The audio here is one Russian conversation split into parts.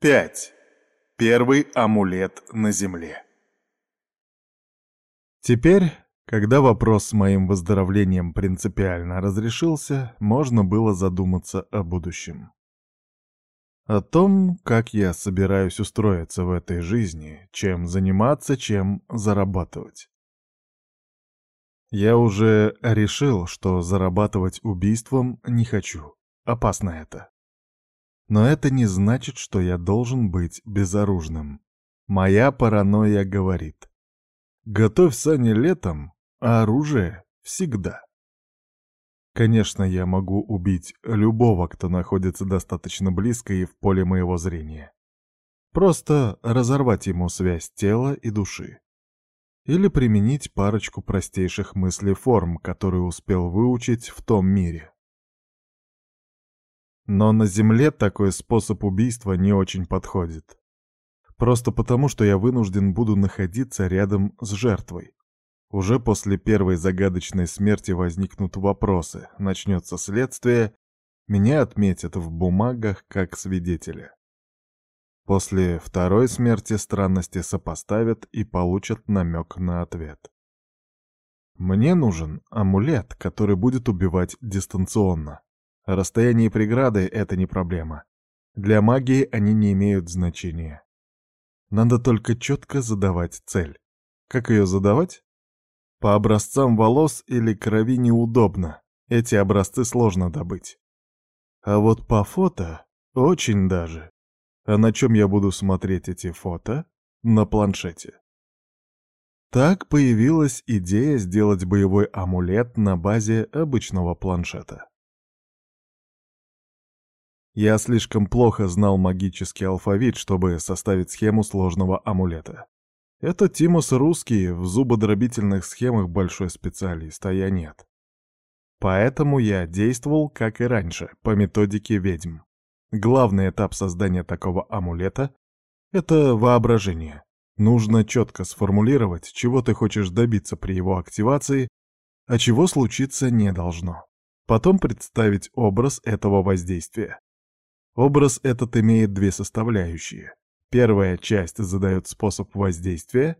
5. Первый амулет на Земле. Теперь, когда вопрос с моим выздоровлением принципиально разрешился, можно было задуматься о будущем. О том, как я собираюсь устроиться в этой жизни, чем заниматься, чем зарабатывать. Я уже решил, что зарабатывать убийством не хочу. Опасно это. Но это не значит, что я должен быть безоружным. Моя паранойя говорит. Готовь сани летом, а оружие всегда. Конечно, я могу убить любого, кто находится достаточно близко и в поле моего зрения. Просто разорвать ему связь тела и души. Или применить парочку простейших мыслей-форм, которые успел выучить в том мире. Но на Земле такой способ убийства не очень подходит. Просто потому, что я вынужден буду находиться рядом с жертвой. Уже после первой загадочной смерти возникнут вопросы, начнется следствие, меня отметят в бумагах как свидетеля. После второй смерти странности сопоставят и получат намек на ответ. Мне нужен амулет, который будет убивать дистанционно. Расстояние и преграды — это не проблема. Для магии они не имеют значения. Надо только четко задавать цель. Как ее задавать? По образцам волос или крови неудобно. Эти образцы сложно добыть. А вот по фото очень даже. А на чем я буду смотреть эти фото? На планшете. Так появилась идея сделать боевой амулет на базе обычного планшета. Я слишком плохо знал магический алфавит, чтобы составить схему сложного амулета. Это Тимос русский, в зубодробительных схемах большой специалист, а я нет. Поэтому я действовал, как и раньше, по методике ведьм. Главный этап создания такого амулета — это воображение. Нужно четко сформулировать, чего ты хочешь добиться при его активации, а чего случиться не должно. Потом представить образ этого воздействия. Образ этот имеет две составляющие. Первая часть задает способ воздействия,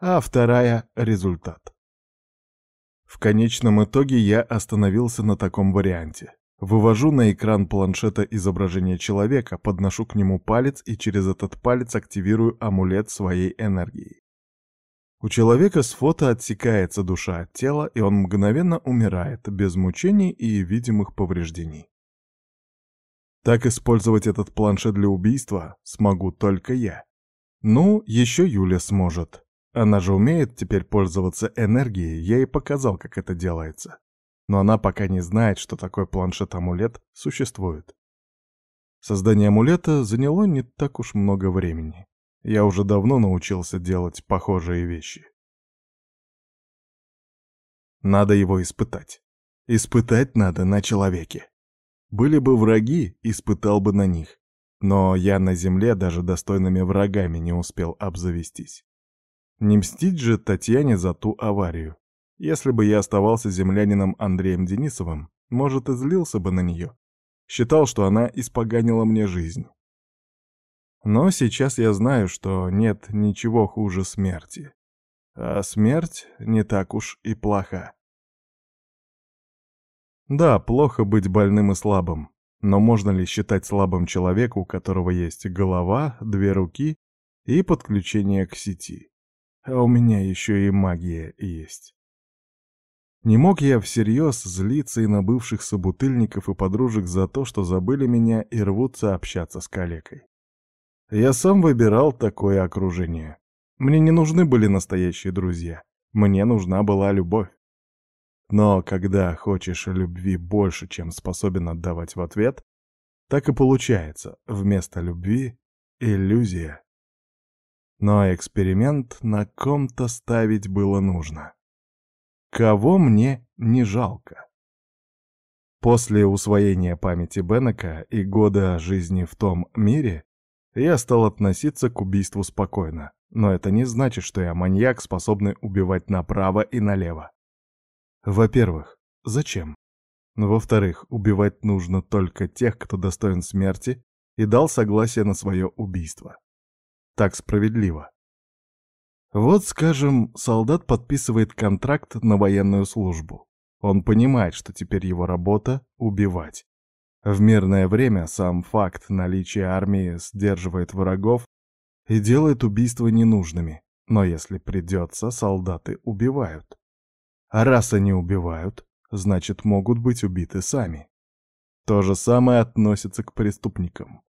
а вторая — результат. В конечном итоге я остановился на таком варианте. Вывожу на экран планшета изображение человека, подношу к нему палец и через этот палец активирую амулет своей энергией. У человека с фото отсекается душа от тела, и он мгновенно умирает, без мучений и видимых повреждений. Так использовать этот планшет для убийства смогу только я. Ну, еще Юля сможет. Она же умеет теперь пользоваться энергией, я ей показал, как это делается. Но она пока не знает, что такой планшет-амулет существует. Создание амулета заняло не так уж много времени. Я уже давно научился делать похожие вещи. Надо его испытать. Испытать надо на человеке. Были бы враги, испытал бы на них. Но я на земле даже достойными врагами не успел обзавестись. Не мстить же Татьяне за ту аварию. Если бы я оставался землянином Андреем Денисовым, может, и злился бы на нее. Считал, что она испоганила мне жизнь. Но сейчас я знаю, что нет ничего хуже смерти. А смерть не так уж и плоха. Да, плохо быть больным и слабым, но можно ли считать слабым человека, у которого есть голова, две руки и подключение к сети? А у меня еще и магия есть. Не мог я всерьез злиться и на бывших собутыльников и подружек за то, что забыли меня и рвутся общаться с калекой. Я сам выбирал такое окружение. Мне не нужны были настоящие друзья. Мне нужна была любовь. Но когда хочешь любви больше, чем способен отдавать в ответ, так и получается, вместо любви — иллюзия. Но эксперимент на ком-то ставить было нужно. Кого мне не жалко? После усвоения памяти Беннека и года жизни в том мире я стал относиться к убийству спокойно, но это не значит, что я маньяк, способный убивать направо и налево. Во-первых, зачем? Во-вторых, убивать нужно только тех, кто достоин смерти, и дал согласие на свое убийство. Так справедливо. Вот, скажем, солдат подписывает контракт на военную службу. Он понимает, что теперь его работа — убивать. В мирное время сам факт наличия армии сдерживает врагов и делает убийства ненужными. Но если придется, солдаты убивают. А раз они убивают, значит могут быть убиты сами. То же самое относится к преступникам.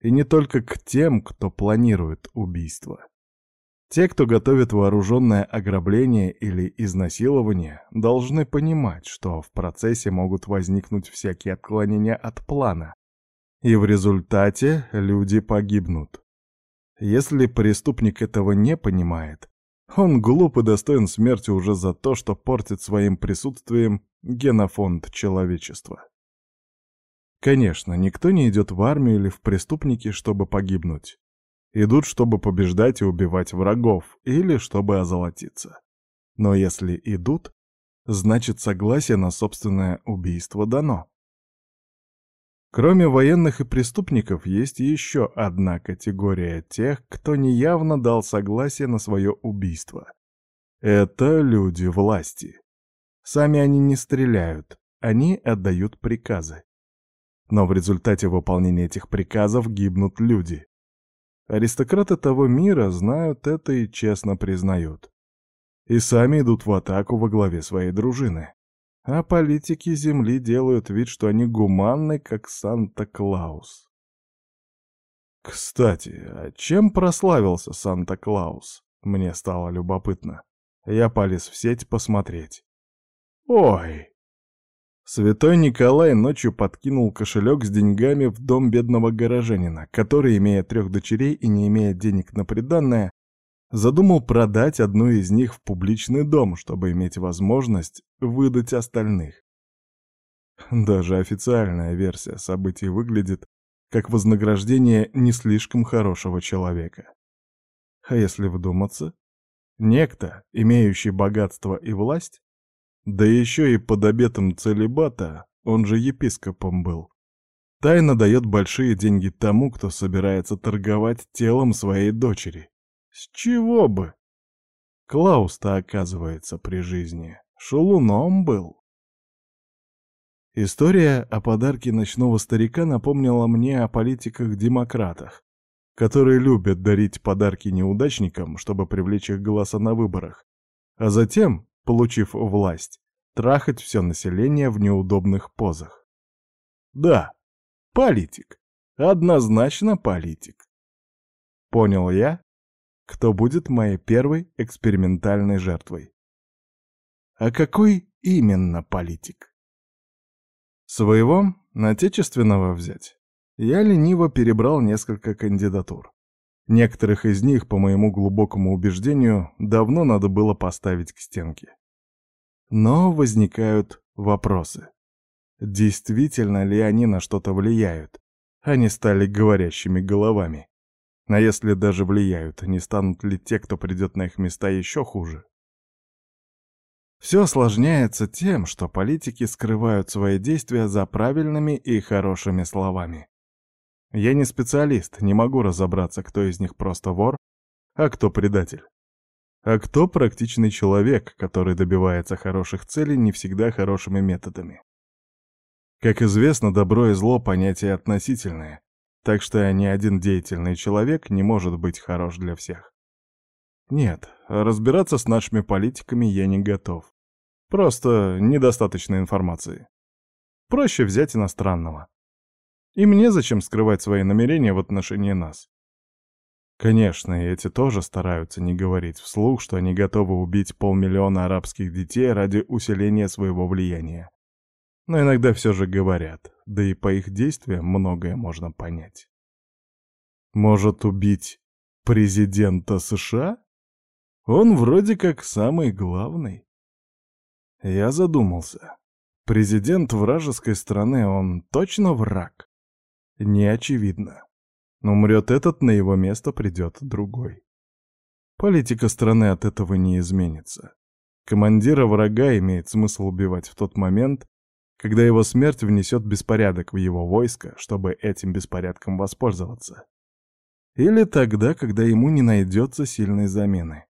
И не только к тем, кто планирует убийство. Те, кто готовит вооруженное ограбление или изнасилование, должны понимать, что в процессе могут возникнуть всякие отклонения от плана, и в результате люди погибнут. Если преступник этого не понимает, он глуп и достоин смерти уже за то, что портит своим присутствием генофонд человечества. Конечно, никто не идет в армию или в преступники, чтобы погибнуть. Идут, чтобы побеждать и убивать врагов, или чтобы озолотиться. Но если идут, значит согласие на собственное убийство дано. Кроме военных и преступников, есть еще одна категория тех, кто неявно дал согласие на свое убийство. Это люди власти. Сами они не стреляют, они отдают приказы. Но в результате выполнения этих приказов гибнут люди. Аристократы того мира знают это и честно признают. И сами идут в атаку во главе своей дружины. А политики Земли делают вид, что они гуманны, как Санта-Клаус. Кстати, а чем прославился Санта-Клаус? Мне стало любопытно. Я полез в сеть посмотреть. Ой! Святой Николай ночью подкинул кошелек с деньгами в дом бедного горожанина, который, имея трех дочерей и не имея денег на приданное, задумал продать одну из них в публичный дом, чтобы иметь возможность выдать остальных. Даже официальная версия событий выглядит как вознаграждение не слишком хорошего человека. А если вдуматься, некто, имеющий богатство и власть, да еще и под обетом целебата, он же епископом был. Тайно дает большие деньги тому, кто собирается торговать телом своей дочери. С чего бы? Клаус-то, оказывается, при жизни шалуном был. История о подарке ночного старика напомнила мне о политиках-демократах, которые любят дарить подарки неудачникам, чтобы привлечь их голоса на выборах, а затем получив власть, трахать все население в неудобных позах. Да, политик. Однозначно политик. Понял я, кто будет моей первой экспериментальной жертвой. А какой именно политик? Своего, отечественного взять. Я лениво перебрал несколько кандидатур. Некоторых из них, по моему глубокому убеждению, давно надо было поставить к стенке. Но возникают вопросы. Действительно ли они на что-то влияют? Они стали говорящими головами. А если даже влияют, не станут ли те, кто придет на их места, еще хуже? Все осложняется тем, что политики скрывают свои действия за правильными и хорошими словами. Я не специалист, не могу разобраться, кто из них просто вор, а кто предатель. А кто практичный человек, который добивается хороших целей не всегда хорошими методами? Как известно, добро и зло — понятия относительные, так что ни один деятельный человек не может быть хорош для всех. Нет, разбираться с нашими политиками я не готов. Просто недостаточно информации. Проще взять иностранного. И мне зачем скрывать свои намерения в отношении нас? Конечно, и эти тоже стараются не говорить вслух, что они готовы убить полмиллиона арабских детей ради усиления своего влияния. Но иногда все же говорят, да и по их действиям многое можно понять. Может убить президента США? Он вроде как самый главный. Я задумался. Президент вражеской страны, он точно враг? Не очевидно. Умрет этот, на его место придет другой. Политика страны от этого не изменится. Командира врага имеет смысл убивать в тот момент, когда его смерть внесет беспорядок в его войско, чтобы этим беспорядком воспользоваться. Или тогда, когда ему не найдется сильной замены.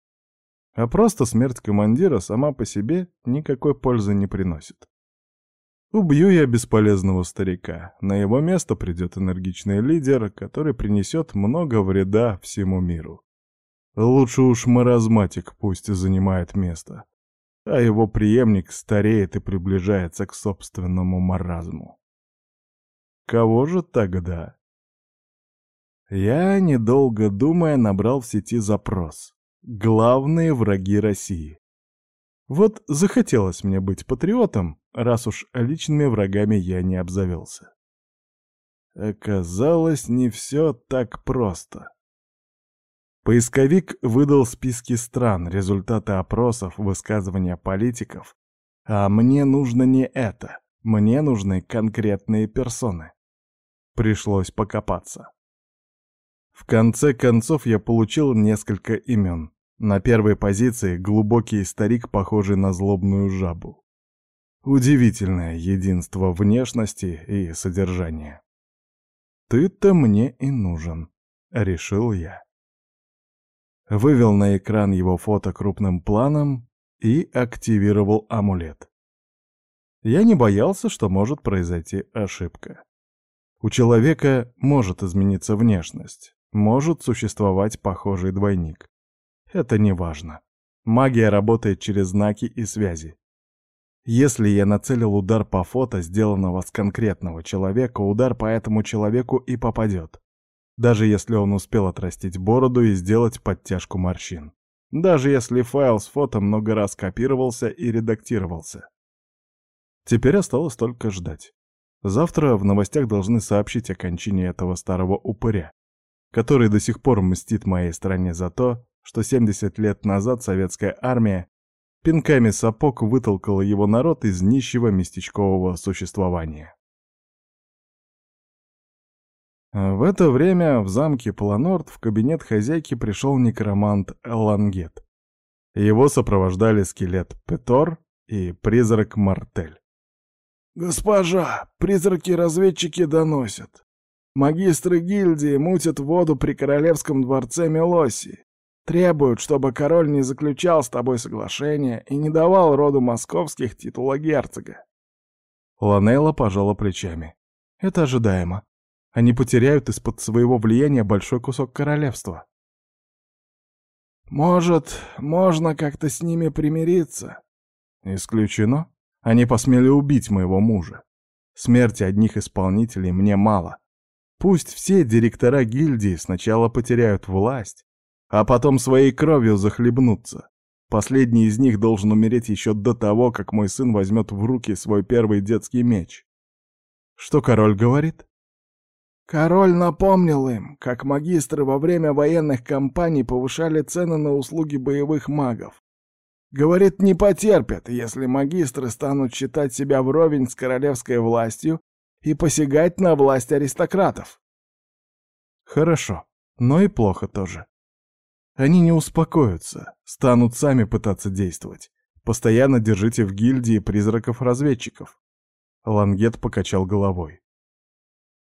А просто смерть командира сама по себе никакой пользы не приносит. Убью я бесполезного старика. На его место придет энергичный лидер, который принесет много вреда всему миру. Лучше уж маразматик пусть занимает место а его преемник стареет и приближается к собственному маразму. Кого же тогда? Я, недолго думая, набрал в сети запрос. Главные враги России. Вот захотелось мне быть патриотом, раз уж личными врагами я не обзавелся. Оказалось, не все так просто. Поисковик выдал списки стран, результаты опросов, высказывания политиков. А мне нужно не это. Мне нужны конкретные персоны. Пришлось покопаться. В конце концов я получил несколько имен. На первой позиции глубокий старик, похожий на злобную жабу. Удивительное единство внешности и содержания. «Ты-то мне и нужен», — решил я вывел на экран его фото крупным планом и активировал амулет. Я не боялся, что может произойти ошибка. У человека может измениться внешность, может существовать похожий двойник. Это не важно. Магия работает через знаки и связи. Если я нацелил удар по фото, сделанного с конкретного человека, удар по этому человеку и попадет даже если он успел отрастить бороду и сделать подтяжку морщин. Даже если файл с фото много раз копировался и редактировался. Теперь осталось только ждать. Завтра в новостях должны сообщить о кончине этого старого упыря, который до сих пор мстит моей стране за то, что 70 лет назад советская армия пинками сапог вытолкала его народ из нищего местечкового существования. В это время в замке Планорд в кабинет хозяйки пришел некромант Элангет. Его сопровождали скелет Петор и призрак Мартель. «Госпожа, призраки-разведчики доносят. Магистры гильдии мутят воду при королевском дворце Мелосии. Требуют, чтобы король не заключал с тобой соглашение и не давал роду московских титула герцога». Ланелла пожала плечами. «Это ожидаемо. Они потеряют из-под своего влияния большой кусок королевства. Может, можно как-то с ними примириться? Исключено. Они посмели убить моего мужа. Смерти одних исполнителей мне мало. Пусть все директора гильдии сначала потеряют власть, а потом своей кровью захлебнутся. Последний из них должен умереть еще до того, как мой сын возьмет в руки свой первый детский меч. Что король говорит? Король напомнил им, как магистры во время военных кампаний повышали цены на услуги боевых магов. Говорит, не потерпят, если магистры станут считать себя вровень с королевской властью и посягать на власть аристократов. Хорошо, но и плохо тоже. Они не успокоятся, станут сами пытаться действовать. Постоянно держите в гильдии призраков-разведчиков. Лангет покачал головой.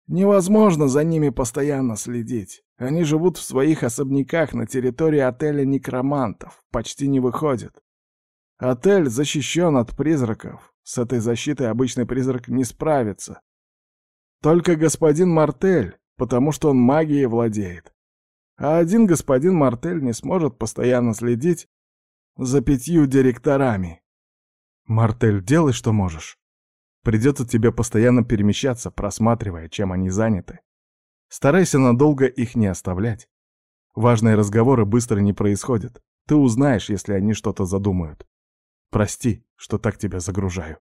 Невозможно за ними постоянно следить. Они живут в своих особняках на территории отеля некромантов, почти не выходят. Отель защищен от призраков. С этой защитой обычный призрак не справится. Только господин Мартель, потому что он магией владеет. А один господин Мартель не сможет постоянно следить за пятью директорами. «Мартель, делай, что можешь». Придется тебе постоянно перемещаться, просматривая, чем они заняты. Старайся надолго их не оставлять. Важные разговоры быстро не происходят. Ты узнаешь, если они что-то задумают. Прости, что так тебя загружаю.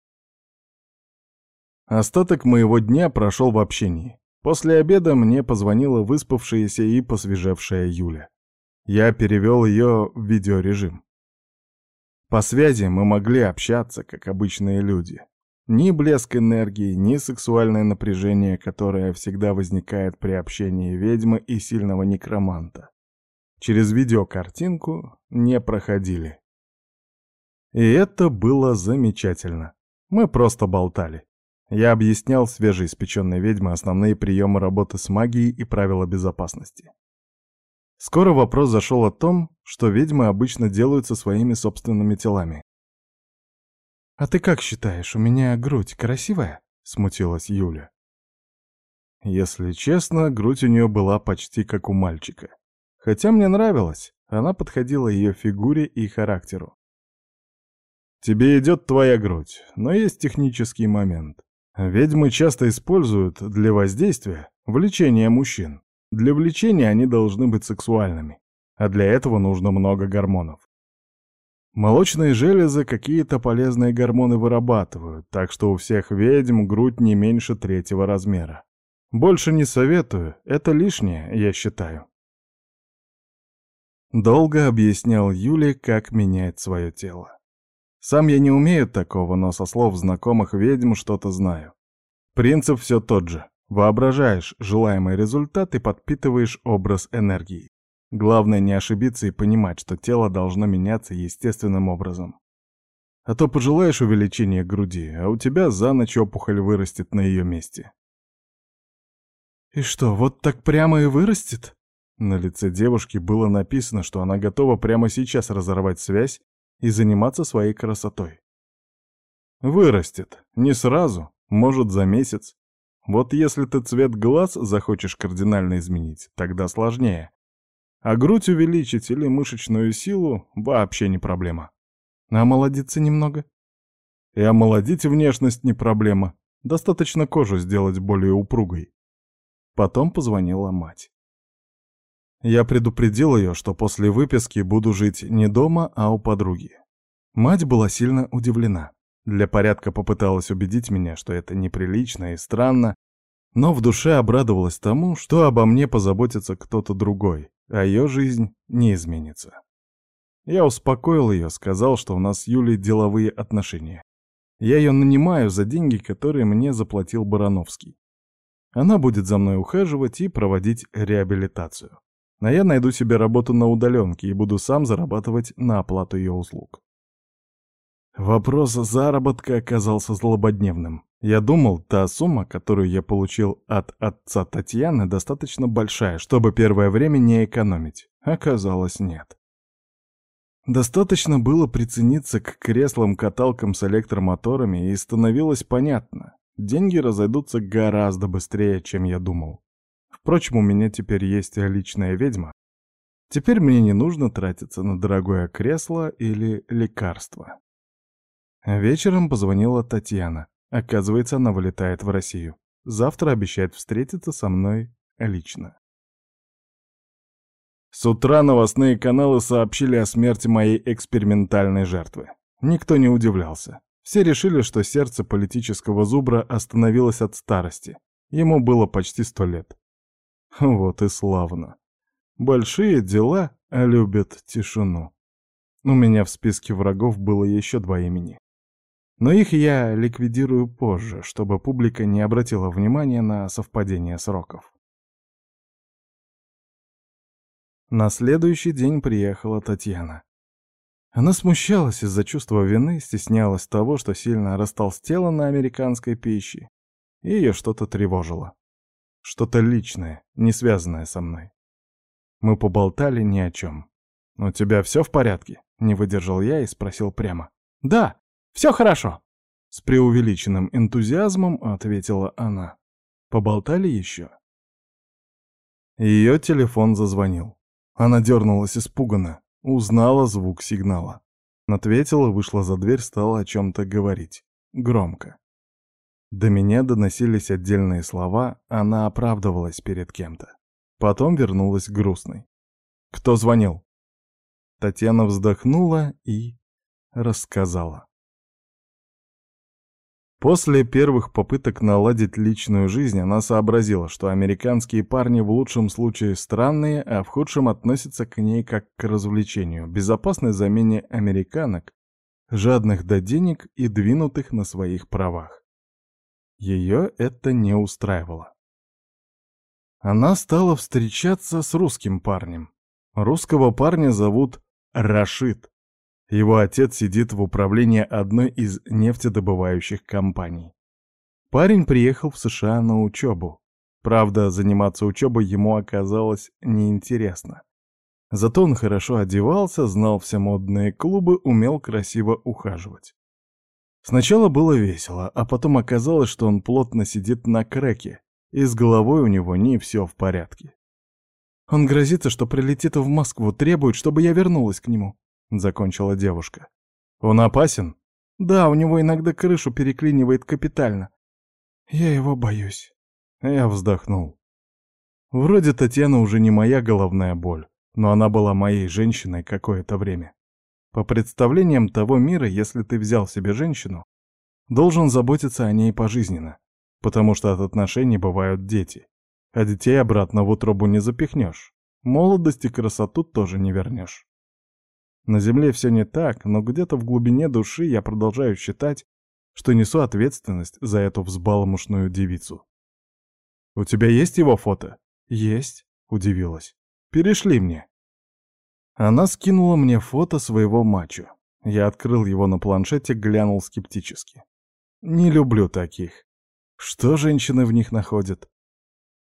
Остаток моего дня прошел в общении. После обеда мне позвонила выспавшаяся и посвежевшая Юля. Я перевел ее в видеорежим. По связи мы могли общаться, как обычные люди. Ни блеск энергии, ни сексуальное напряжение, которое всегда возникает при общении ведьмы и сильного некроманта. Через видеокартинку не проходили. И это было замечательно. Мы просто болтали. Я объяснял свежеиспеченной ведьме основные приемы работы с магией и правила безопасности. Скоро вопрос зашел о том, что ведьмы обычно делают со своими собственными телами. «А ты как считаешь, у меня грудь красивая?» — смутилась Юля. Если честно, грудь у нее была почти как у мальчика. Хотя мне нравилось, она подходила ее фигуре и характеру. Тебе идет твоя грудь, но есть технический момент. Ведьмы часто используют для воздействия влечение мужчин. Для влечения они должны быть сексуальными, а для этого нужно много гормонов. Молочные железы какие-то полезные гормоны вырабатывают, так что у всех ведьм грудь не меньше третьего размера. Больше не советую, это лишнее, я считаю. Долго объяснял Юле, как менять свое тело. Сам я не умею такого, но со слов знакомых ведьм что-то знаю. Принцип все тот же. Воображаешь желаемый результат и подпитываешь образ энергии. Главное не ошибиться и понимать, что тело должно меняться естественным образом. А то пожелаешь увеличения груди, а у тебя за ночь опухоль вырастет на ее месте. «И что, вот так прямо и вырастет?» На лице девушки было написано, что она готова прямо сейчас разорвать связь и заниматься своей красотой. Вырастет. Не сразу, может, за месяц. Вот если ты цвет глаз захочешь кардинально изменить, тогда сложнее. А грудь увеличить или мышечную силу вообще не проблема. А омолодиться немного? И омолодить внешность не проблема. Достаточно кожу сделать более упругой. Потом позвонила мать. Я предупредил ее, что после выписки буду жить не дома, а у подруги. Мать была сильно удивлена. Для порядка попыталась убедить меня, что это неприлично и странно, но в душе обрадовалась тому, что обо мне позаботится кто-то другой, а ее жизнь не изменится. Я успокоил ее, сказал, что у нас с Юлей деловые отношения. Я ее нанимаю за деньги, которые мне заплатил Барановский. Она будет за мной ухаживать и проводить реабилитацию а я найду себе работу на удаленке и буду сам зарабатывать на оплату ее услуг. Вопрос заработка оказался злободневным. Я думал, та сумма, которую я получил от отца Татьяны, достаточно большая, чтобы первое время не экономить. Оказалось, нет. Достаточно было прицениться к креслам-каталкам с электромоторами, и становилось понятно. Деньги разойдутся гораздо быстрее, чем я думал. Впрочем, у меня теперь есть личная ведьма. Теперь мне не нужно тратиться на дорогое кресло или лекарство. Вечером позвонила Татьяна. Оказывается, она вылетает в Россию. Завтра обещает встретиться со мной лично. С утра новостные каналы сообщили о смерти моей экспериментальной жертвы. Никто не удивлялся. Все решили, что сердце политического зубра остановилось от старости. Ему было почти сто лет. Вот и славно. Большие дела любят тишину. У меня в списке врагов было еще два имени. Но их я ликвидирую позже, чтобы публика не обратила внимания на совпадение сроков. На следующий день приехала Татьяна. Она смущалась из-за чувства вины, стеснялась того, что сильно растолстела на американской пище, и ее что-то тревожило. Что-то личное, не связанное со мной. Мы поболтали ни о чем. «У тебя все в порядке?» — не выдержал я и спросил прямо. «Да, все хорошо!» С преувеличенным энтузиазмом ответила она. Поболтали еще. Ее телефон зазвонил. Она дернулась испуганно, узнала звук сигнала. Ответила, вышла за дверь, стала о чем-то говорить. Громко. До меня доносились отдельные слова, она оправдывалась перед кем-то. Потом вернулась грустной. «Кто звонил?» Татьяна вздохнула и рассказала. После первых попыток наладить личную жизнь она сообразила, что американские парни в лучшем случае странные, а в худшем относятся к ней как к развлечению, безопасной замене американок, жадных до денег и двинутых на своих правах. Ее это не устраивало. Она стала встречаться с русским парнем. Русского парня зовут Рашид. Его отец сидит в управлении одной из нефтедобывающих компаний. Парень приехал в США на учебу. Правда, заниматься учебой ему оказалось неинтересно. Зато он хорошо одевался, знал все модные клубы, умел красиво ухаживать. Сначала было весело, а потом оказалось, что он плотно сидит на креке, и с головой у него не все в порядке. Он грозится, что прилетит в Москву, требует, чтобы я вернулась к нему», — закончила девушка. «Он опасен?» «Да, у него иногда крышу переклинивает капитально. Я его боюсь». Я вздохнул. Вроде Татьяна уже не моя головная боль, но она была моей женщиной какое-то время. По представлениям того мира, если ты взял себе женщину, должен заботиться о ней пожизненно, потому что от отношений бывают дети а детей обратно в утробу не запихнешь. Молодость и красоту тоже не вернешь. На земле все не так, но где-то в глубине души я продолжаю считать, что несу ответственность за эту взбалмошную девицу. «У тебя есть его фото?» «Есть», — удивилась. «Перешли мне». Она скинула мне фото своего мачо. Я открыл его на планшете, глянул скептически. Не люблю таких. Что женщины в них находят?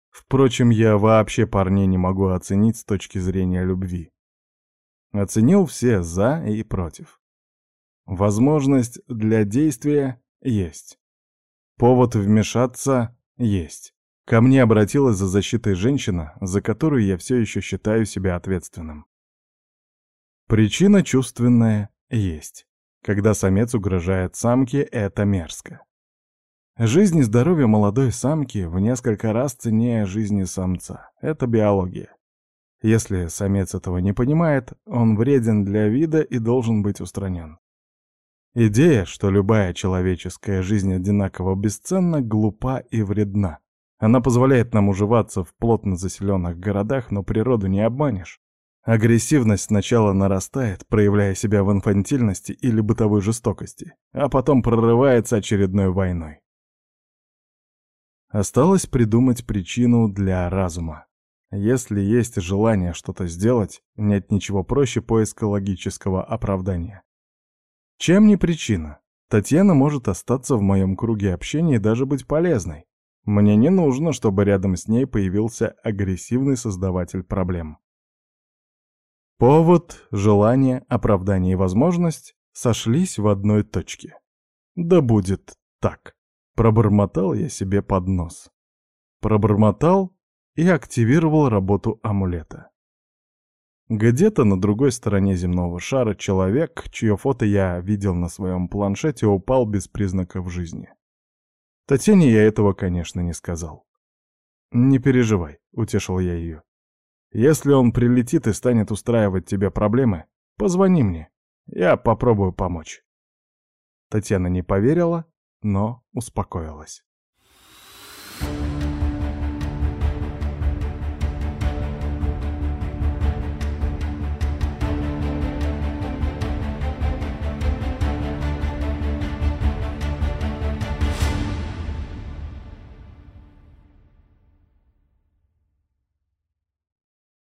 Впрочем, я вообще парней не могу оценить с точки зрения любви. Оценил все «за» и «против». Возможность для действия есть. Повод вмешаться есть. Ко мне обратилась за защитой женщина, за которую я все еще считаю себя ответственным. Причина чувственная есть. Когда самец угрожает самке, это мерзко. Жизнь и здоровье молодой самки в несколько раз ценнее жизни самца. Это биология. Если самец этого не понимает, он вреден для вида и должен быть устранен. Идея, что любая человеческая жизнь одинаково бесценна, глупа и вредна. Она позволяет нам уживаться в плотно заселенных городах, но природу не обманешь. Агрессивность сначала нарастает, проявляя себя в инфантильности или бытовой жестокости, а потом прорывается очередной войной. Осталось придумать причину для разума. Если есть желание что-то сделать, нет ничего проще поиска логического оправдания. Чем не причина? Татьяна может остаться в моем круге общения и даже быть полезной. Мне не нужно, чтобы рядом с ней появился агрессивный создаватель проблем. Повод, желание, оправдание и возможность сошлись в одной точке. Да будет так. Пробормотал я себе под нос. Пробормотал и активировал работу амулета. Где-то на другой стороне земного шара человек, чье фото я видел на своем планшете, упал без признаков жизни. Татьяне я этого, конечно, не сказал. «Не переживай», — утешил я ее. «Если он прилетит и станет устраивать тебе проблемы, позвони мне. Я попробую помочь». Татьяна не поверила, но успокоилась.